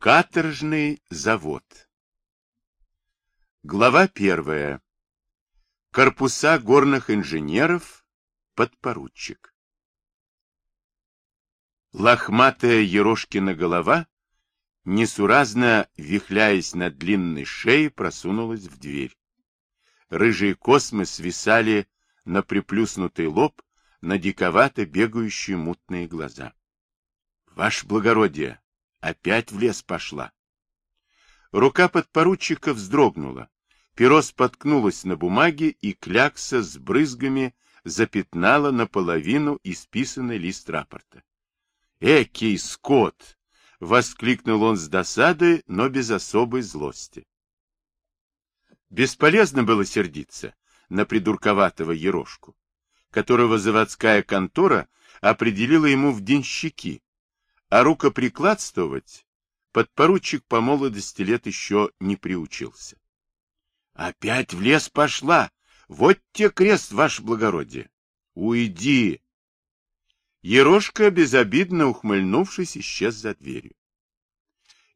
Каторжный завод Глава первая. Корпуса горных инженеров. Подпоручик. Лохматая Ерошкина голова, несуразно вихляясь на длинной шее, просунулась в дверь. Рыжие космы свисали на приплюснутый лоб, на диковато бегающие мутные глаза. — Ваше благородие, опять в лес пошла. Рука подпоручика вздрогнула. Перо споткнулось на бумаге, и клякса с брызгами запятнала наполовину исписанный лист рапорта. «Экий скот!» — воскликнул он с досады, но без особой злости. Бесполезно было сердиться на придурковатого ерошку, которого заводская контора определила ему в денщики, а рукоприкладствовать подпоручик по молодости лет еще не приучился. — Опять в лес пошла! Вот те крест, ваше благородие! Уйди! Ерошка, безобидно ухмыльнувшись, исчез за дверью.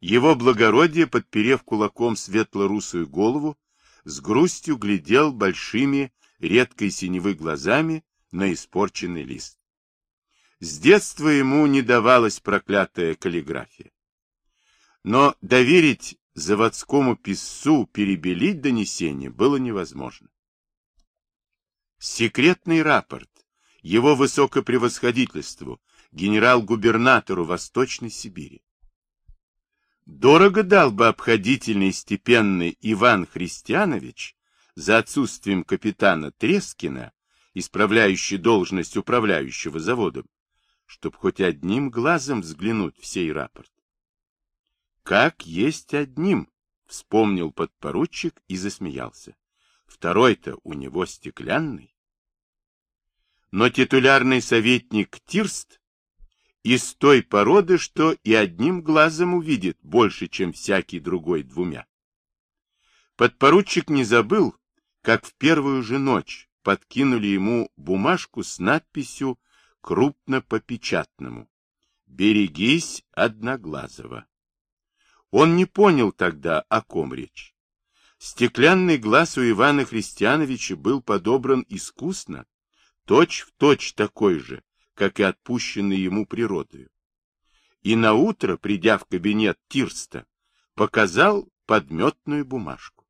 Его благородие, подперев кулаком светло-русую голову, с грустью глядел большими, редкой синевы глазами на испорченный лист. С детства ему не давалась проклятая каллиграфия. Но доверить заводскому писцу перебелить донесение было невозможно. Секретный рапорт его высокопревосходительству, генерал-губернатору Восточной Сибири. Дорого дал бы обходительный степенный Иван Христианович за отсутствием капитана Трескина, исправляющий должность управляющего заводом, чтоб хоть одним глазом взглянуть в сей рапорт. Как есть одним, вспомнил подпоручик и засмеялся. Второй-то у него стеклянный. Но титулярный советник Тирст из той породы, что и одним глазом увидит больше, чем всякий другой двумя. Подпоручик не забыл, как в первую же ночь подкинули ему бумажку с надписью крупно попечатному «Берегись Одноглазого». Он не понял тогда, о ком речь. Стеклянный глаз у Ивана Христиановича был подобран искусно, точь-в-точь точь такой же, как и отпущенный ему природою. И наутро, придя в кабинет Тирста, показал подметную бумажку.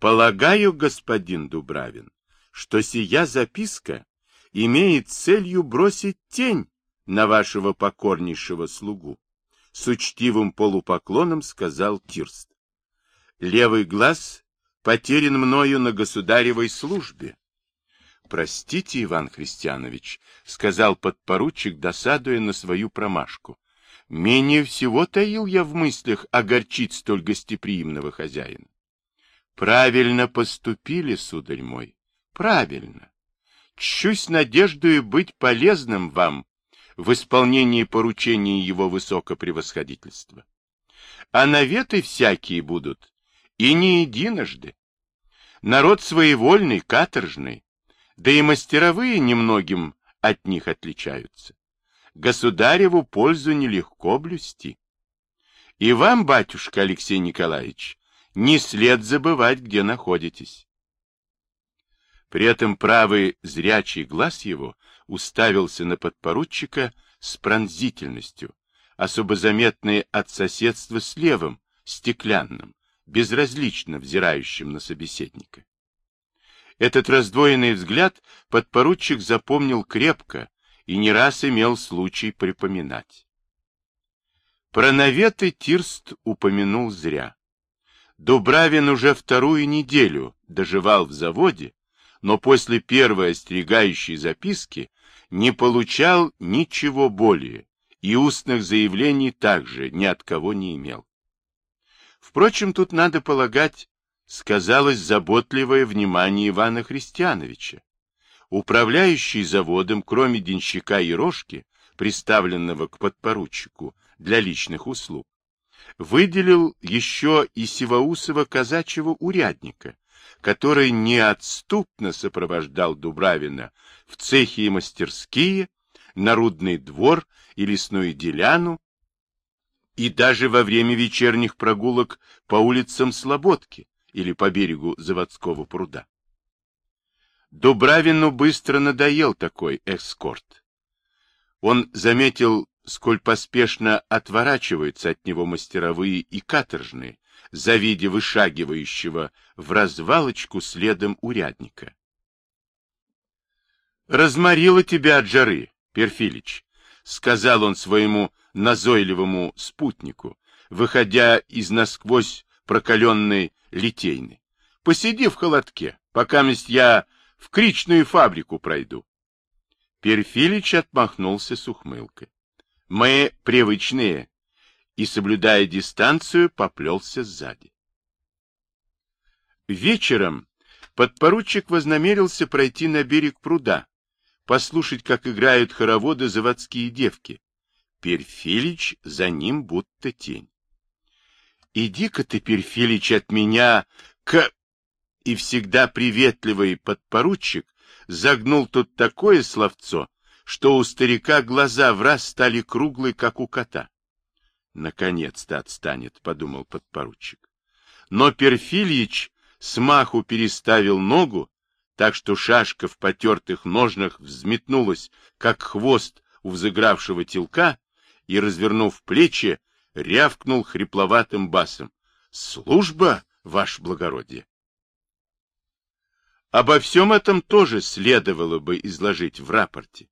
Полагаю, господин Дубравин, что сия записка имеет целью бросить тень на вашего покорнейшего слугу с учтивым полупоклоном сказал Тирст. Левый глаз потерян мною на государевой службе. Простите, Иван Христианович, сказал подпоручик, досадуя на свою промашку. Менее всего таил я в мыслях огорчить столь гостеприимного хозяина. Правильно поступили, сударь мой, правильно. Чусь надеждою быть полезным вам в исполнении поручений его высокопревосходительства. А наветы всякие будут, и не единожды. Народ своевольный, каторжный, да и мастеровые немногим от них отличаются. Государеву пользу нелегко блюсти. И вам, батюшка Алексей Николаевич, не след забывать, где находитесь. При этом правый зрячий глаз его уставился на подпоручика с пронзительностью, особо заметной от соседства с левым, стеклянным, безразлично взирающим на собеседника. Этот раздвоенный взгляд подпоручик запомнил крепко и не раз имел случай припоминать. Про наветы Тирст упомянул зря. Дубравин уже вторую неделю доживал в заводе, но после первой остерегающей записки не получал ничего более и устных заявлений также ни от кого не имел. Впрочем, тут надо полагать, сказалось заботливое внимание Ивана Христиановича. Управляющий заводом, кроме денщика и рожки, приставленного к подпоручику для личных услуг, выделил еще и Сиваусова казачьего урядника, который неотступно сопровождал Дубравина в цехи и мастерские, народный двор и лесную деляну, и даже во время вечерних прогулок по улицам Слободки или по берегу заводского пруда. Дубравину быстро надоел такой эскорт. Он заметил, сколь поспешно отворачиваются от него мастеровые и каторжные, завидя вышагивающего в развалочку следом урядника. «Разморило тебя от жары, Перфилич», — сказал он своему назойливому спутнику, выходя из насквозь прокаленной литейны. «Посиди в холодке, пока я в кричную фабрику пройду». Перфилич отмахнулся с ухмылкой. «Мы привычные», и, соблюдая дистанцию, поплелся сзади. Вечером подпоручик вознамерился пройти на берег пруда, послушать, как играют хороводы заводские девки. Перфилич за ним будто тень. «Иди-ка ты, Перфилич, от меня к...» И всегда приветливый подпоручик загнул тут такое словцо, что у старика глаза в раз стали круглые, как у кота. «Наконец-то отстанет», — подумал подпоручик. Но Перфильич смаху переставил ногу, так что шашка в потертых ножнах взметнулась, как хвост у взыгравшего телка, и, развернув плечи, рявкнул хрипловатым басом. — Служба, ваше благородие! Обо всем этом тоже следовало бы изложить в рапорте.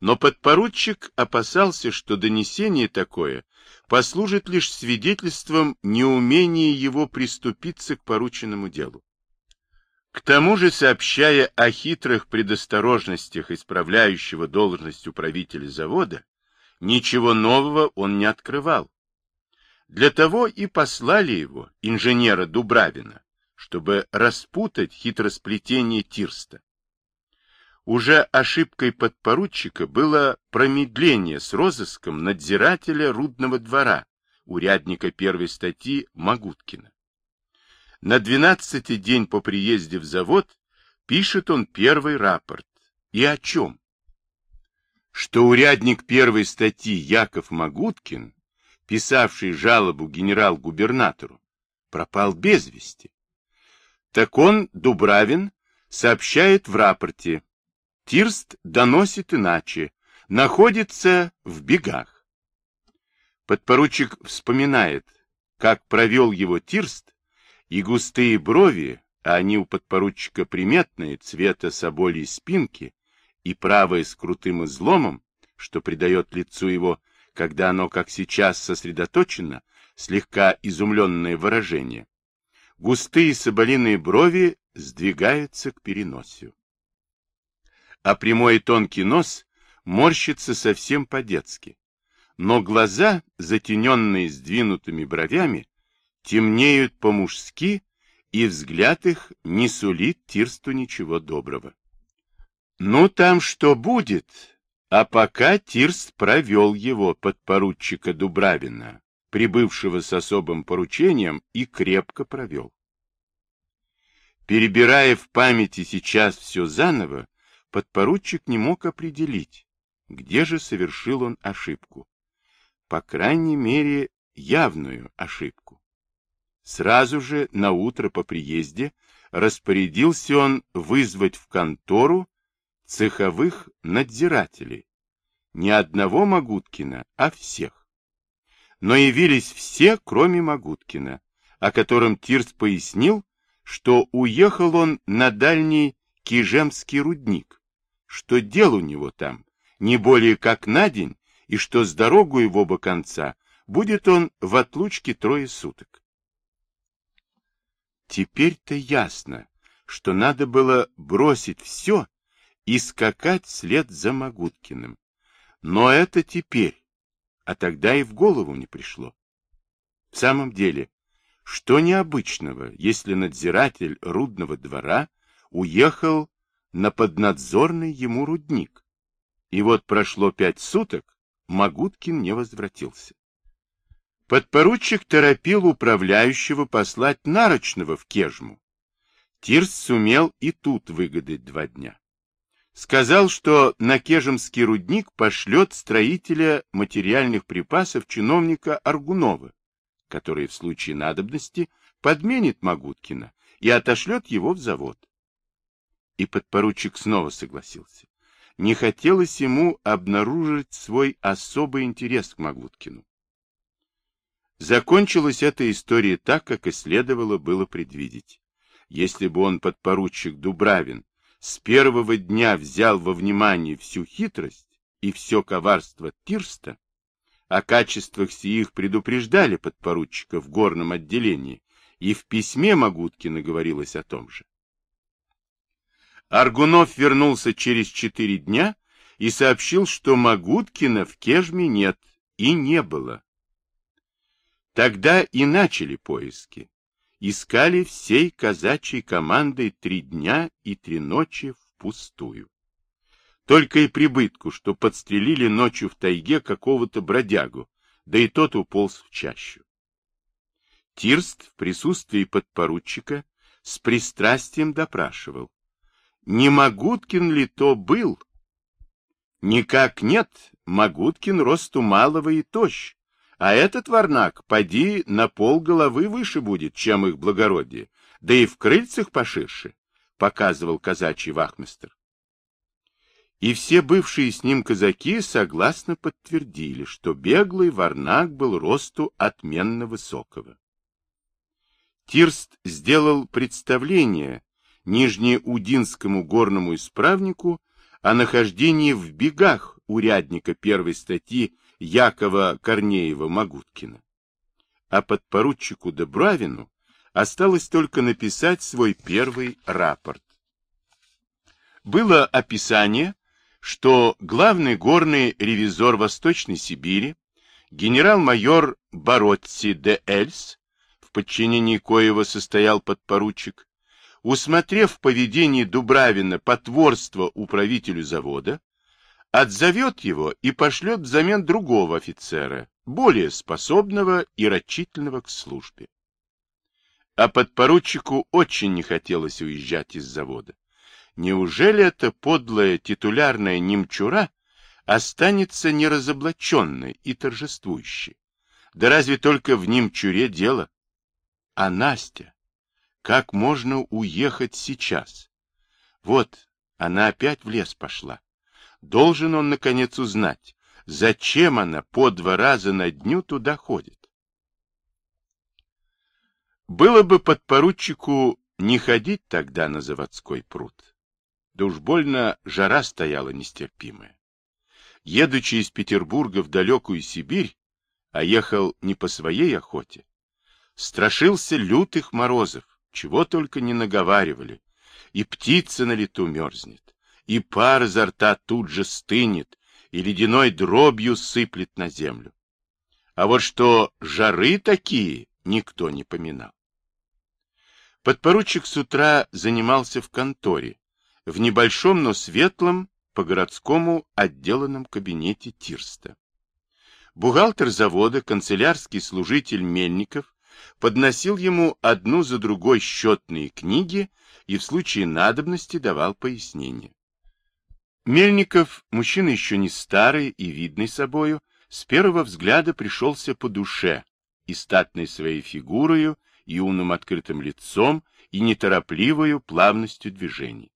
Но подпоручик опасался, что донесение такое послужит лишь свидетельством неумения его приступиться к порученному делу. К тому же, сообщая о хитрых предосторожностях исправляющего должность управителя завода, ничего нового он не открывал. Для того и послали его, инженера Дубравина, чтобы распутать хитросплетение Тирста. Уже ошибкой подпоручика было промедление с розыском надзирателя рудного двора, урядника первой статьи Магуткина. На двенадцатый день по приезде в завод пишет он первый рапорт. И о чем? Что урядник первой статьи Яков Магуткин, писавший жалобу генерал-губернатору, пропал без вести. Так он, Дубравин, сообщает в рапорте. Тирст доносит иначе, находится в бегах. Подпоручик вспоминает, как провел его Тирст, и густые брови, а они у подпоручика приметные, цвета соболей спинки, и правое с крутым изломом, что придает лицу его, когда оно, как сейчас, сосредоточено, слегка изумленное выражение. Густые соболиные брови сдвигаются к переносию. А прямой и тонкий нос морщится совсем по-детски. Но глаза, затененные сдвинутыми бровями, темнеют по-мужски, и взгляд их не сулит Тирсту ничего доброго. Ну, там что будет? А пока Тирст провел его под поручика Дубравина, прибывшего с особым поручением, и крепко провел. Перебирая в памяти сейчас все заново, подпоручик не мог определить, где же совершил он ошибку. По крайней мере, явную ошибку. Сразу же на утро по приезде распорядился он вызвать в контору цеховых надзирателей. Не одного Магуткина, а всех. Но явились все, кроме Магуткина, о котором Тирс пояснил, что уехал он на дальний Кижемский рудник, что дел у него там не более как на день, и что с дорогой в оба конца будет он в отлучке трое суток. Теперь-то ясно, что надо было бросить все и скакать вслед за Магуткиным. Но это теперь, а тогда и в голову не пришло. В самом деле, что необычного, если надзиратель рудного двора уехал на поднадзорный ему рудник? И вот прошло пять суток, Магуткин не возвратился. Подпоручик торопил управляющего послать Нарочного в Кежму. Тирс сумел и тут выгадать два дня. сказал, что на Кежемский рудник пошлет строителя материальных припасов чиновника Аргунова, который в случае надобности подменит Магуткина и отошлет его в завод. И подпоручик снова согласился. Не хотелось ему обнаружить свой особый интерес к Магуткину. Закончилась эта история так, как и следовало было предвидеть. Если бы он, подпоручик Дубравин, с первого дня взял во внимание всю хитрость и все коварство Тирста, о качествах сиих предупреждали подпоручика в горном отделении, и в письме Магуткина говорилось о том же. Аргунов вернулся через четыре дня и сообщил, что Магуткина в Кежме нет и не было. Тогда и начали поиски. Искали всей казачьей командой три дня и три ночи впустую. Только и прибытку, что подстрелили ночью в тайге какого-то бродягу, да и тот уполз в чащу. Тирст в присутствии подпоручика с пристрастием допрашивал. Не Магуткин ли то был? Никак нет, Магуткин росту малого и тощ, а этот варнак, поди, на пол головы выше будет, чем их благородие, да и в крыльцах поширше, показывал казачий вахмистр. И все бывшие с ним казаки согласно подтвердили, что беглый варнак был росту отменно высокого. Тирст сделал представление Нижнеудинскому горному исправнику о нахождении в бегах урядника первой статьи Якова Корнеева-Магуткина. А подпоручику Добравину осталось только написать свой первый рапорт. Было описание, что главный горный ревизор Восточной Сибири, генерал-майор Боротти де Эльс, в подчинении коего состоял подпоручик, усмотрев поведение Дубравина потворство управителю завода, отзовет его и пошлет взамен другого офицера, более способного и рачительного к службе. А подпоручику очень не хотелось уезжать из завода. Неужели эта подлая титулярная немчура останется неразоблаченной и торжествующей? Да разве только в немчуре дело? А Настя? Как можно уехать сейчас? Вот, она опять в лес пошла. Должен он, наконец, узнать, зачем она по два раза на дню туда ходит. Было бы подпоручику не ходить тогда на заводской пруд. Да уж больно жара стояла нестерпимая. Едучи из Петербурга в далекую Сибирь, а ехал не по своей охоте, страшился лютых морозов, чего только не наговаривали, и птица на лету мерзнет, и пар изо рта тут же стынет, и ледяной дробью сыплет на землю. А вот что жары такие никто не поминал. Подпоручик с утра занимался в конторе, в небольшом, но светлом, по-городскому отделанном кабинете Тирста. Бухгалтер завода, канцелярский служитель Мельников, подносил ему одну за другой счетные книги и в случае надобности давал пояснения. Мельников, мужчина еще не старый и видный собою, с первого взгляда пришелся по душе и статной своей фигурою, и умным открытым лицом, и неторопливою плавностью движений.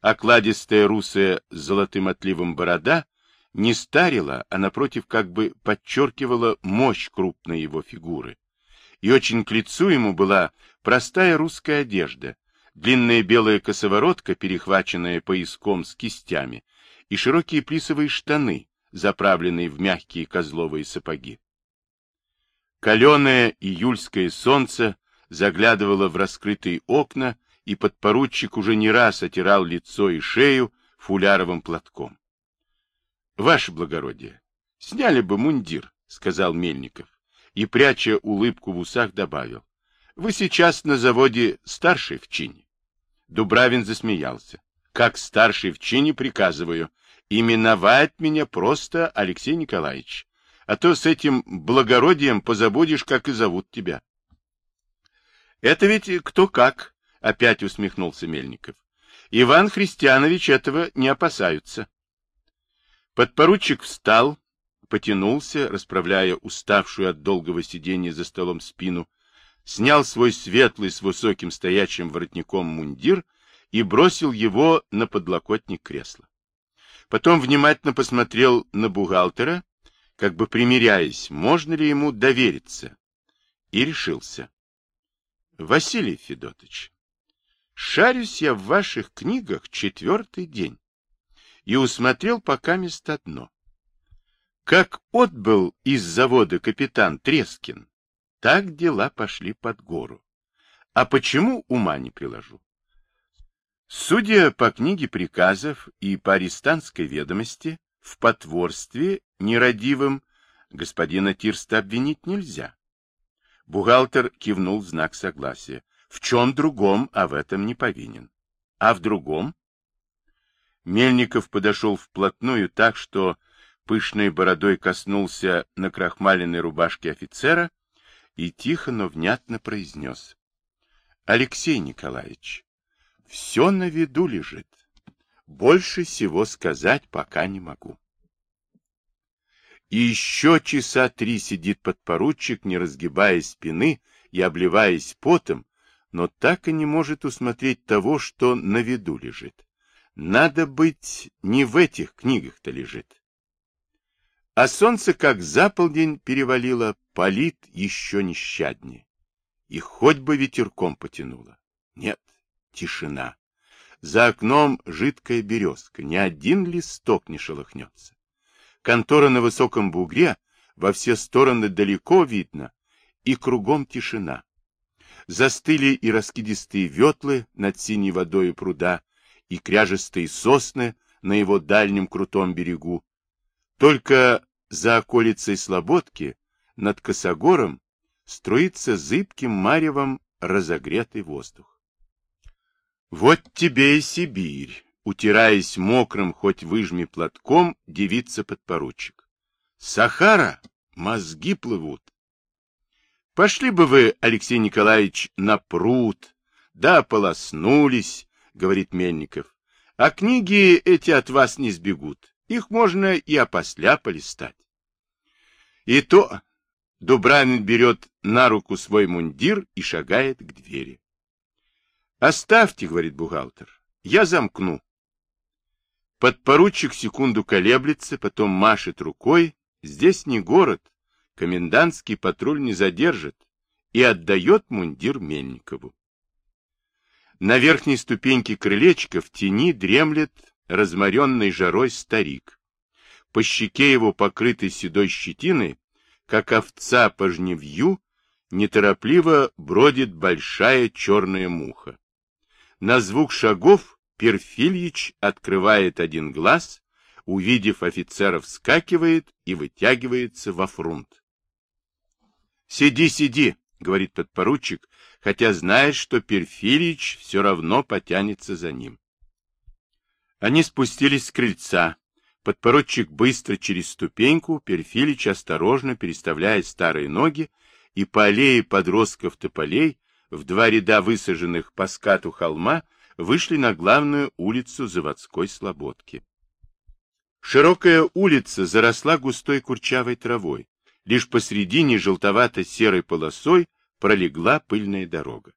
Окладистая русая с золотым отливом борода не старила, а напротив как бы подчеркивала мощь крупной его фигуры. И очень к лицу ему была простая русская одежда, длинная белая косоворотка, перехваченная пояском с кистями, и широкие плисовые штаны, заправленные в мягкие козловые сапоги. Каленое июльское солнце заглядывало в раскрытые окна, и подпоручик уже не раз отирал лицо и шею фуляровым платком. — Ваше благородие, сняли бы мундир, — сказал Мельников, и, пряча улыбку в усах, добавил. — Вы сейчас на заводе старший в чине. Дубравин засмеялся. Как старший в чине приказываю, именовать меня просто Алексей Николаевич, а то с этим благородием позабудешь, как и зовут тебя. Это ведь кто как, опять усмехнулся Мельников. Иван Христианович этого не опасаются. Подпоручик встал, потянулся, расправляя уставшую от долгого сидения за столом спину, снял свой светлый с высоким стоячим воротником мундир и бросил его на подлокотник кресла. Потом внимательно посмотрел на бухгалтера, как бы примиряясь, можно ли ему довериться, и решился. — Василий Федотович, шарюсь я в ваших книгах четвертый день и усмотрел пока место одно. Как отбыл из завода капитан Трескин, так дела пошли под гору. А почему, ума не приложу. Судя по книге приказов и по арестантской ведомости, в потворстве нерадивым господина Тирста обвинить нельзя. Бухгалтер кивнул в знак согласия. В чем другом, а в этом не повинен. А в другом? Мельников подошел вплотную так, что пышной бородой коснулся на крахмаленной рубашке офицера и тихо, но внятно произнес. — Алексей Николаевич, все на виду лежит. Больше всего сказать пока не могу. И еще часа три сидит подпоручик, не разгибая спины и обливаясь потом, но так и не может усмотреть того, что на виду лежит. Надо быть, не в этих книгах-то лежит. А солнце, как за полдень перевалило, палит еще нещаднее. И хоть бы ветерком потянуло. Нет, тишина. За окном жидкая березка, ни один листок не шелохнется. Контора на высоком бугре, во все стороны далеко видно, и кругом тишина. Застыли и раскидистые ветлы над синей водой пруда, и кряжестые сосны на его дальнем крутом берегу. Только за околицей Слободки, над Косогором, струится зыбким маревом разогретый воздух. Вот тебе и Сибирь, утираясь мокрым хоть выжми платком, девица подпоручик. Сахара, мозги плывут. Пошли бы вы, Алексей Николаевич, на пруд, да полоснулись, говорит Мельников. А книги эти от вас не сбегут. Их можно и опосля полистать. И то Дубравин берет на руку свой мундир и шагает к двери. «Оставьте», — говорит бухгалтер, — «я замкну». Подпоручик секунду колеблется, потом машет рукой. Здесь не город, комендантский патруль не задержит и отдает мундир Мельникову. На верхней ступеньке крылечка в тени дремлет разморенный жарой старик. По щеке его, покрытой седой щетиной, как овца по жневью, неторопливо бродит большая черная муха. На звук шагов Перфильич открывает один глаз, увидев офицера, вскакивает и вытягивается во фрунт. «Сиди, сиди!» — говорит подпоручик, хотя знает, что Перфильич все равно потянется за ним. Они спустились с крыльца. Подпоручик быстро через ступеньку, Перфилич осторожно переставляет старые ноги, и по аллее подростков тополей, в два ряда высаженных по скату холма, вышли на главную улицу заводской слободки. Широкая улица заросла густой курчавой травой. Лишь посредине желтовато-серой полосой пролегла пыльная дорога.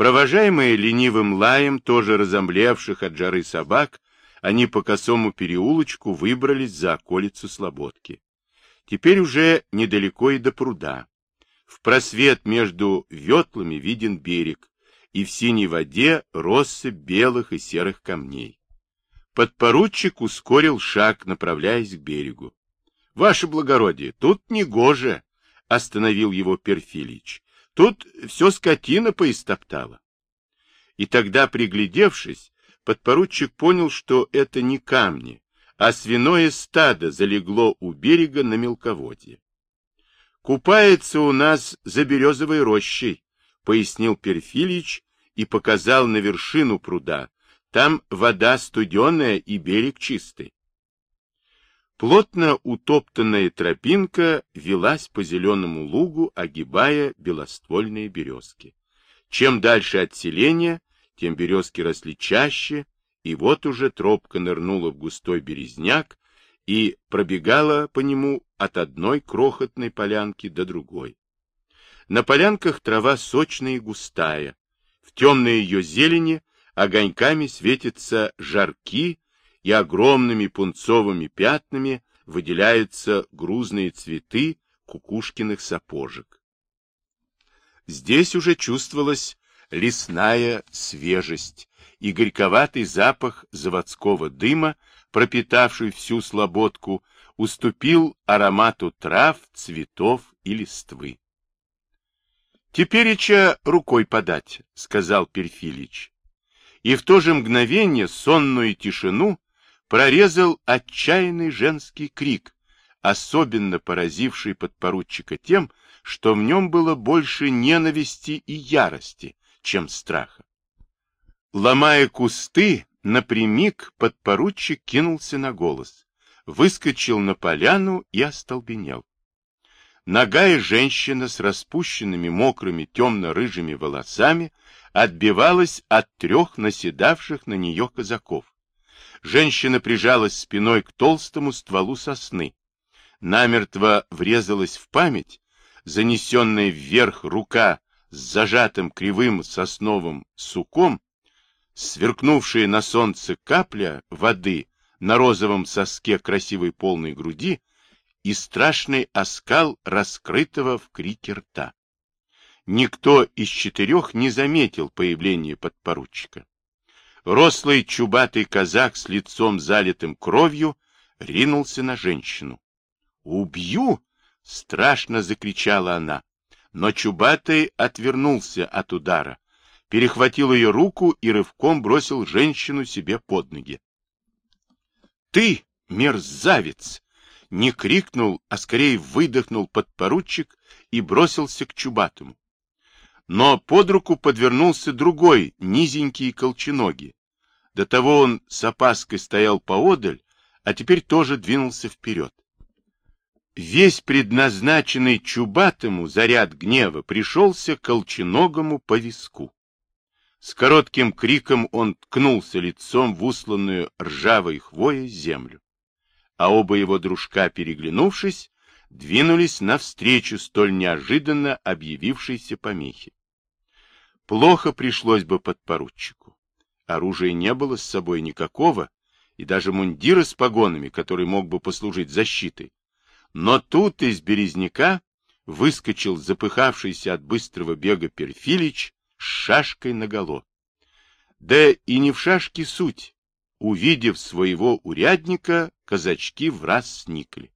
Провожаемые ленивым лаем, тоже разомлевших от жары собак, они по косому переулочку выбрались за околицу Слободки. Теперь уже недалеко и до пруда. В просвет между ветлами виден берег, и в синей воде россыпь белых и серых камней. Подпоручик ускорил шаг, направляясь к берегу. — Ваше благородие, тут не гоже, — остановил его Перфилич. Тут все скотина поистоптала. И тогда, приглядевшись, подпоручик понял, что это не камни, а свиное стадо залегло у берега на мелководье. «Купается у нас за березовой рощей», — пояснил Перфильич и показал на вершину пруда. Там вода студеная и берег чистый. Плотно утоптанная тропинка велась по зеленому лугу, огибая белоствольные березки. Чем дальше от селения, тем березки росли чаще, и вот уже тропка нырнула в густой березняк и пробегала по нему от одной крохотной полянки до другой. На полянках трава сочная и густая, в темной ее зелени огоньками светятся жарки, и огромными пунцовыми пятнами выделяются грузные цветы кукушкиных сапожек. Здесь уже чувствовалась лесная свежесть и горьковатый запах заводского дыма, пропитавший всю слободку, уступил аромату трав, цветов и листвы. «Тепереча рукой подать», — сказал Перфилич. И в то же мгновение сонную тишину прорезал отчаянный женский крик, особенно поразивший подпоручика тем, что в нем было больше ненависти и ярости, чем страха. Ломая кусты, напрямик подпоручик кинулся на голос, выскочил на поляну и остолбенел. Ногая женщина с распущенными мокрыми темно-рыжими волосами отбивалась от трех наседавших на нее казаков. Женщина прижалась спиной к толстому стволу сосны. Намертво врезалась в память, занесенная вверх рука с зажатым кривым сосновым суком, сверкнувшая на солнце капля воды на розовом соске красивой полной груди и страшный оскал раскрытого в крике рта. Никто из четырех не заметил появления подпоручика. Рослый чубатый казак с лицом залитым кровью ринулся на женщину. «Убью!» — страшно закричала она. Но чубатый отвернулся от удара, перехватил ее руку и рывком бросил женщину себе под ноги. «Ты, мерзавец!» — не крикнул, а скорее выдохнул подпоручик и бросился к чубатому. Но под руку подвернулся другой, низенький колченогий. До того он с опаской стоял поодаль, а теперь тоже двинулся вперед. Весь предназначенный чубатому заряд гнева пришелся колченогому по виску. С коротким криком он ткнулся лицом в усланную ржавой хвоей землю. А оба его дружка, переглянувшись, двинулись навстречу столь неожиданно объявившейся помехе. Плохо пришлось бы подпоручику. Оружия не было с собой никакого, и даже мундира с погонами, который мог бы послужить защитой. Но тут из березняка выскочил запыхавшийся от быстрого бега Перфилич с шашкой наголо. Да и не в шашке суть. Увидев своего урядника, казачки в раз сникли.